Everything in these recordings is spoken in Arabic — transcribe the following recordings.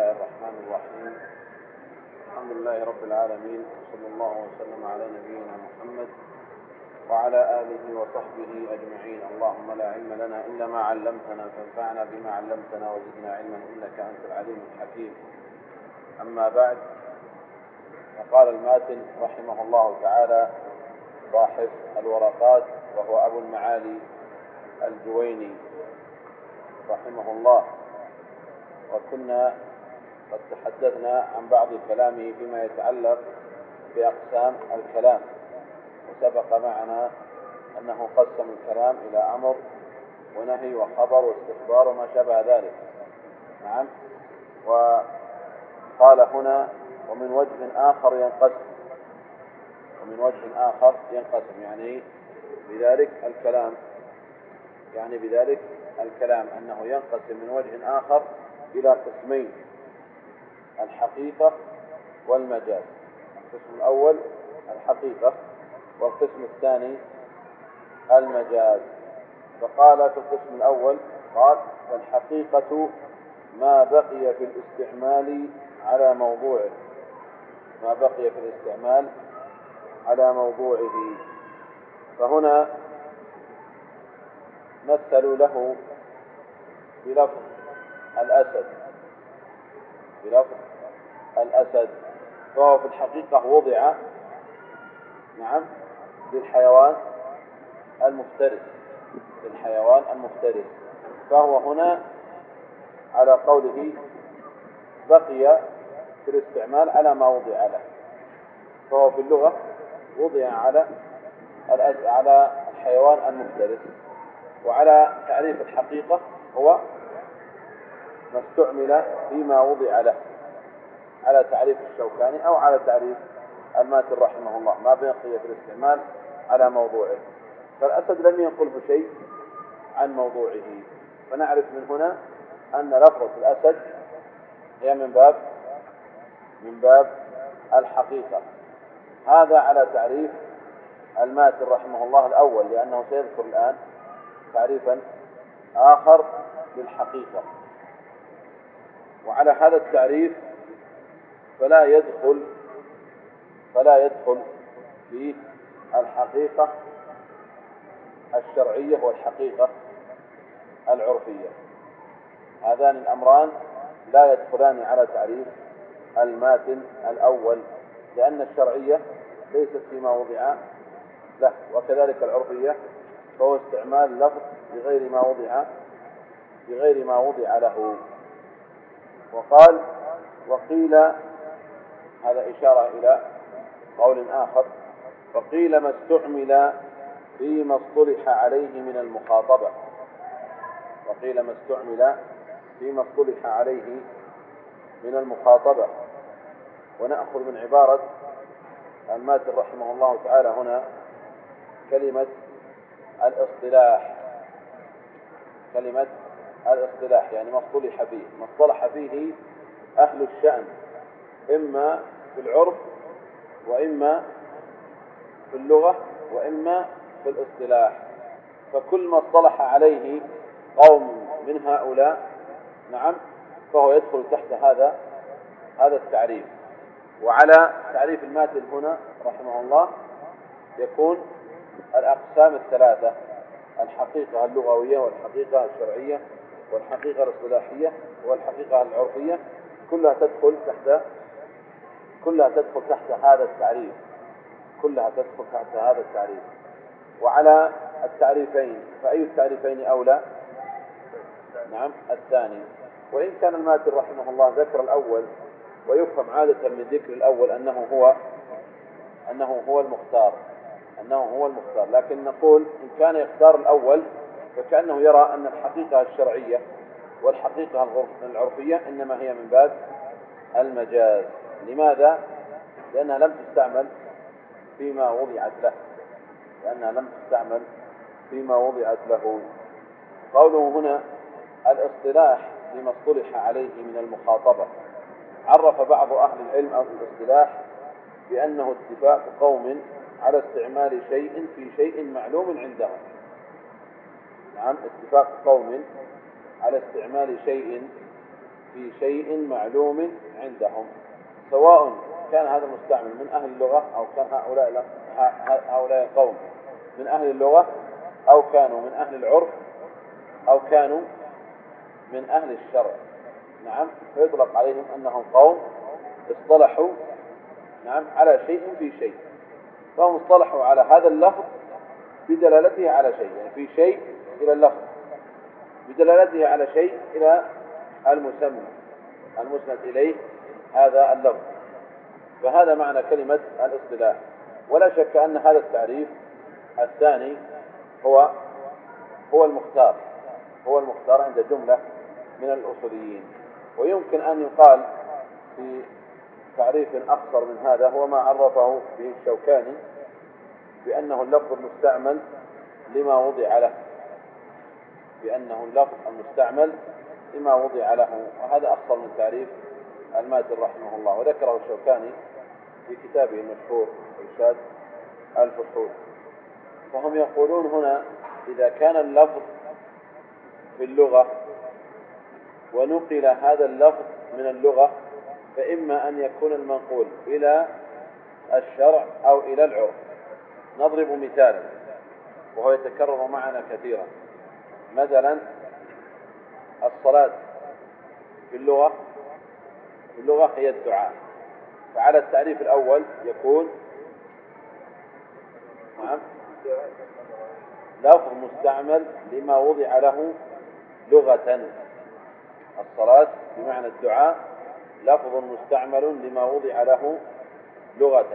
الله الرحمن الرحيم. الحمد لله رب العالمين وصلى الله وسلم على نبينا محمد وعلى آله وصحبه أجمعين. اللهم لا علم لنا إلا ما علمتنا فانفعنا بما علمتنا وزدنا علما إنك أنت العليم الحكيم. أما بعد فقال الماتن رحمه الله تعالى صاحب الورقات وهو أبو المعالي الجويني رحمه الله. وكنا قد تحدثنا عن بعض كلامه فيما يتعلق بأقسام الكلام. وسبق معنا أنه قسم الكلام إلى أمر ونهي وخبر واستخبار وما شابه ذلك. نعم. وقال هنا ومن وجه آخر ينقسم. ومن وجه آخر ينقسم يعني بذلك الكلام. يعني بذلك الكلام أنه ينقسم من وجه آخر إلى قسمين. الحقيقة والمجاز القسم الأول الحقيقة والقسم الثاني المجاز فقال في القسم الأول قال والحقيقة ما بقي في الاستعمال على موضوعه. ما بقي في الاستعمال على موضوعه. فهنا مثلوا له بلفظ الأسد. بلفظ الأسد. فهو في الحقيقة وضع نعم للحيوان المفترس. للحيوان المفترس. فهو هنا على قوله بقي في الاستعمال على ما وضع له. فهو في اللغة وضع على على الحيوان المفترس. وعلى تعريف الحقيقة هو ما استعمل فيما وضع له. على تعريف الشوكاني أو على تعريف الماتن رحمه الله ما بقي في الاستعمال على موضوعه. فالأسد لم ينقله شيء عن موضوعه. فنعرف من هنا أن لفظة الأسد هي من باب من باب الحقيقة. هذا على تعريف الماتن رحمه الله الأول لأنه سيذكر الآن تعريفا آخر للحقيقة. وعلى هذا التعريف فلا يدخل فلا يدخل في الحقيقة الشرعية والحقيقة العرفية. هذان الأمران لا يدخلان على تعريف الماتن الأول لأن الشرعية ليست فيما وضع له وكذلك العرفية فهو استعمال اللفظ بغير ما وضع بغير ما وضع له. وقال وقيل هذا إشارة إلى قول آخر وقيل ما استعمل فيما اصطلح عليه من المخاطبة. وقيل ما استعمل فيما اصطلح عليه من المخاطبة. ونأخذ من عبارة الماتن رحمه الله تعالى هنا كلمة الاصطلاح. كلمة الاصطلاح يعني ما اصطلح فيه ما اصطلح فيه أهل الشأن. إما في العرف وإما في اللغة وإما في الاصطلاح فكل ما اصطلح عليه قوم من هؤلاء نعم فهو يدخل تحت هذا هذا التعريف. وعلى تعريف الماتن هنا رحمه الله يكون الأقسام الثلاثة الحقيقة اللغوية والحقيقة الشرعية والحقيقة الاصطلاحية والحقيقة العرفية كلها تدخل تحت كلها تدخل تحت هذا التعريف. كلها تدخل تحت هذا التعريف. وعلى التعريفين فأي التعريفين أولى؟ نعم الثاني. وإن كان الماتن رحمه الله ذكر الأول ويفهم عادة من ذكر الأول أنه هو أنه هو المختار أنه هو المختار. لكن نقول إن كان يختار الأول فكأنه يرى أن الحقيقة الشرعية والحقيقة العرفية إنما هي من باب المجاز. لماذا؟ لأنها لم تستعمل فيما وضعت له. لأنها لم تستعمل فيما وضعت له. قوله هنا الاصطلاح لما اصطلح عليه من المخاطبة. عرف بعض أهل العلم الاصطلاح بأنه اتفاق قوم على استعمال شيء في شيء معلوم عندهم. نعم اتفاق قوم على استعمال شيء في شيء معلوم عندهم. سواء كان هذا المستعمل من أهل اللغة أو كان هؤلاء هؤلاء القوم من أهل اللغة أو كانوا من أهل العرف أو كانوا من أهل الشرع. نعم فيطلق عليهم أنهم قوم اصطلحوا نعم على شيء في شيء. فهم اصطلحوا على هذا اللفظ بدلالته على شيء يعني في شيء إلى اللفظ. بدلالته على شيء إلى المسمى المسند إليه هذا اللفظ. فهذا معنى كلمة الاصطلاح. ولا شك أن هذا التعريف الثاني هو هو المختار. هو المختار عند جملة من الأصوليين. ويمكن أن يقال في تعريف أقصر من هذا هو ما عرفه به الشوكاني بأنه اللفظ المستعمل لما وضع له. بأنه اللفظ المستعمل لما وضع له. وهذا أقصر من تعريف الماتن رحمه الله وذكره الشوكاني في كتابه المشهور إرشاد الفصول. فهم يقولون هنا إذا كان اللفظ في اللغة ونقل هذا اللفظ من اللغة فإما أن يكون المنقول إلى الشرع أو إلى العرف. نضرب مثالا وهو يتكرر معنا كثيرا. مثلا الصلاة في اللغة في اللغة هي الدعاء. فعلى التعريف الأول يكون نعم. لفظ مستعمل لما وضع له لغة. الصلاة بمعنى الدعاء لفظ مستعمل لما وضع له لغة.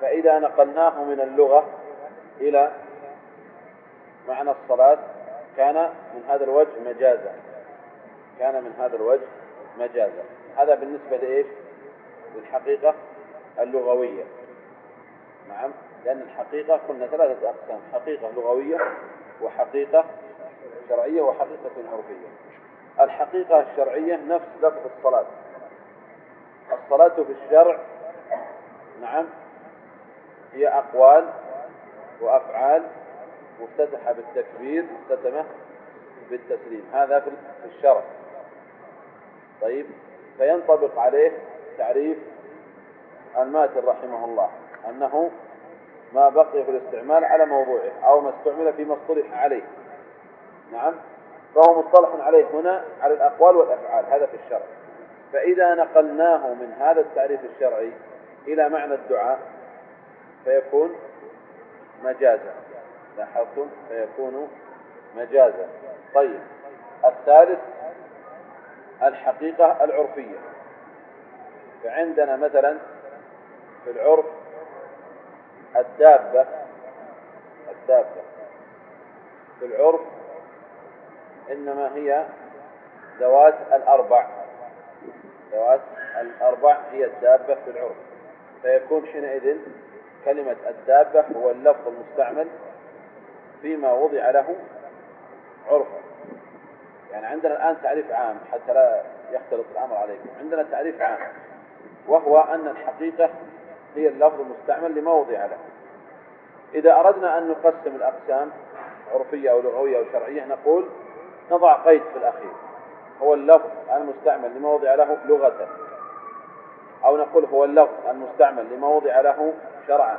فإذا نقلناه من اللغة إلى معنى الصلاة كان من هذا الوجه مجازا. كان من هذا الوجه مجازا. هذا بالنسبة لإيش؟ للحقيقة اللغوية. نعم لأن الحقيقة قلنا ثلاثة أقسام حقيقة لغوية وحقيقة شرعية وحقيقة عرفية. الحقيقة الشرعية نفس لفظ الصلاة. الصلاة في الشرع نعم هي أقوال وأفعال مفتتحة بالتكبير مختتمة بالتسليم. هذا في الشرع. طيب فينطبق عليه تعريف الماتن رحمه الله أنه ما بقي في الاستعمال على موضوعه أو ما استعمل فيما اصطلح عليه. نعم؟ فهو مصطلح عليه هنا على الأقوال والأفعال هذا في الشرع. فإذا نقلناه من هذا التعريف الشرعي إلى معنى الدعاء فيكون مجازا. لاحظتم؟ فيكون مجازا. طيب الثالث الحقيقة العرفية. فعندنا مثلا في العرف الدابة الدابة. في العرف إنما هي ذوات الأربع. ذوات الأربع هي الدابة في العرف. فيكون حينئذ كلمة الدابة هو اللفظ المستعمل فيما وضع له عرفا يعني عندنا الآن تعريف عام حتى لا يختلط الأمر عليكم. عندنا تعريف عام وهو أن الحقيقة هي اللفظ المستعمل لما وضع له. إذا أردنا أن نقسم الأقسام عرفية أو لغوية أو شرعية نقول نضع قيد في الأخير. هو اللفظ المستعمل لما وضع له لغة. أو نقول هو اللفظ المستعمل لما وضع له شرعا.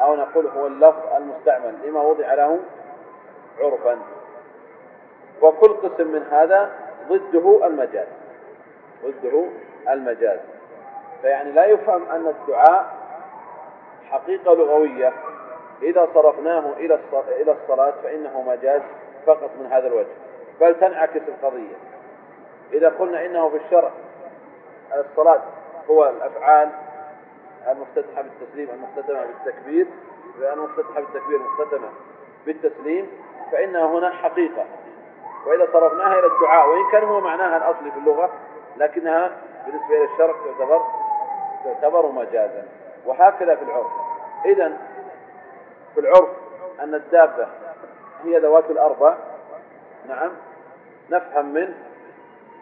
أو نقول هو اللفظ المستعمل لما وضع له عرفا. وكل قسم من هذا ضده المجاز. ضده المجاز. فيعني لا يفهم أن الدعاء حقيقة لغوية. إذا صرفناه إلى إلى الصلاة فإنه مجاز فقط من هذا الوجه. بل تنعكس القضية. إذا قلنا إنه في الشرع الصلاة هو الأفعال المفتتحة بالتسليم المختتمة بالتكبير. المفتتحة بالتكبير المختتمة بالتسليم فإنها هنا حقيقة. وإذا صرفناها إلى الدعاء وإن كان هو معناها الأصلي في اللغة لكنها بالنسبة إلى الشرع تعتبر تعتبر مجازا. وهكذا في العرف. إذا في العرف أن الدابة هي ذوات الأربع. نعم. نفهم منه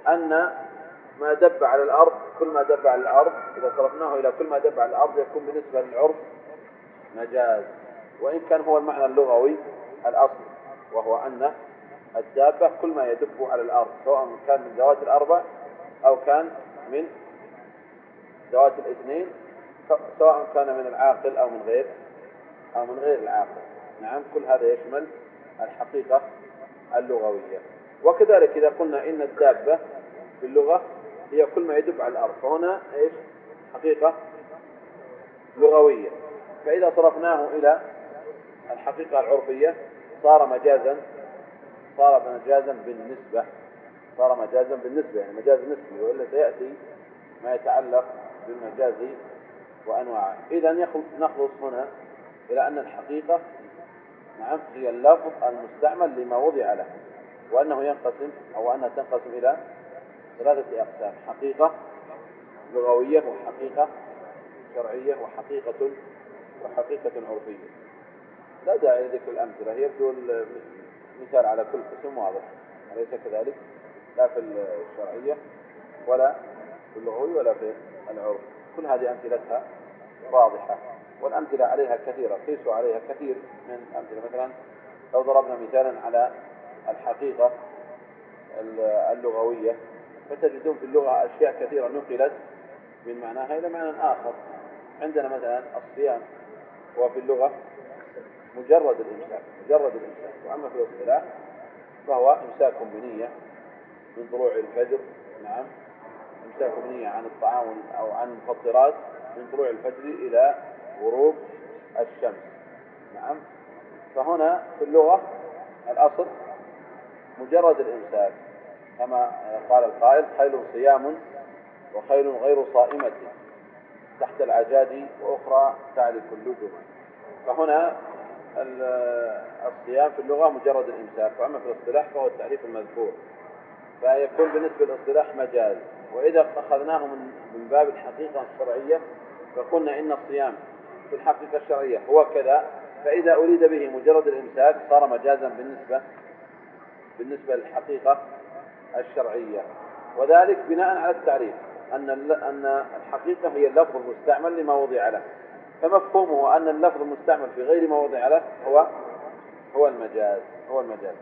أن ما دب على الأرض كل ما دب على الأرض إذا صرفناه إلى كل ما دب على الأرض يكون بالنسبة للعرف مجاز. وإن كان هو المعنى اللغوي الأصلي وهو أن الدابة كل ما يدب على الأرض سواء كان من ذوات الأربع أو كان من ذوات الاثنين سواء كان من العاقل أو من غير أو من غير العاقل. نعم كل هذا يشمل الحقيقة اللغوية. وكذلك إذا قلنا إن الدابة في اللغة هي كل ما يدب على الأرض فهنا إيش؟ حقيقة لغوية. فإذا صرفناه إلى الحقيقة العرفية صار مجازا صار مجازا بالنسبة صار مجازا بالنسبة يعني مجاز نسبي وإلا سيأتي ما يتعلق بالمجاز وأنواعه. إذا نخلص هنا إلى أن الحقيقة نعم هي اللفظ المستعمل لما وضع له وأنه ينقسم أو أنها تنقسم إلى ثلاثة أقسام حقيقة لغوية وحقيقة شرعية وحقيقة وحقيقة عرفية. لا داعي لذكر الأمثلة يبدو المثال على كل قسم واضح. أليس كذلك؟ لا في الشرعية ولا في اللغوي ولا في العرف. كل هذه أمثلتها واضحة والأمثلة عليها كثيرة قيسوا عليها كثير من الأمثلة مثلا لو ضربنا مثالا على الحقيقة اللغوية فتجدون في اللغة أشياء كثيرة نقلت من معناها إلى معنى آخر. عندنا مثلا الصيام هو في اللغة مجرد الإمساك مجرد الإمساك. وأما في الاصطلاح فهو إمساك بنية من طلوع الفجر نعم. إمساك بنية عن الطعام أو عن المفطرات من طلوع الفجر إلى غروب الشمس نعم. فهنا في اللغة الأصل مجرد الإمساك كما قال القائل خيل صيام وخيل غير صائمة تحت العجاج وأخرى تعرف اللجم فهنا الصيام في اللغة مجرد الإمساك وأما في الاصطلاح فهو التعريف المذكور. فيكون بالنسبة للاصطلاح مجاز. وإذا أخذناه من باب الحقيقة الشرعية فقلنا إن الصيام في الحقيقة الشرعية هو كذا فإذا أريد به مجرد الإمساك صار مجازا بالنسبة بالنسبة للحقيقة الشرعية. وذلك بناء على التعريف أن أن الحقيقة هي اللفظ المستعمل لما وضع له. فمفهومه أن اللفظ المستعمل في غير ما وضع له هو هو المجاز هو المجاز.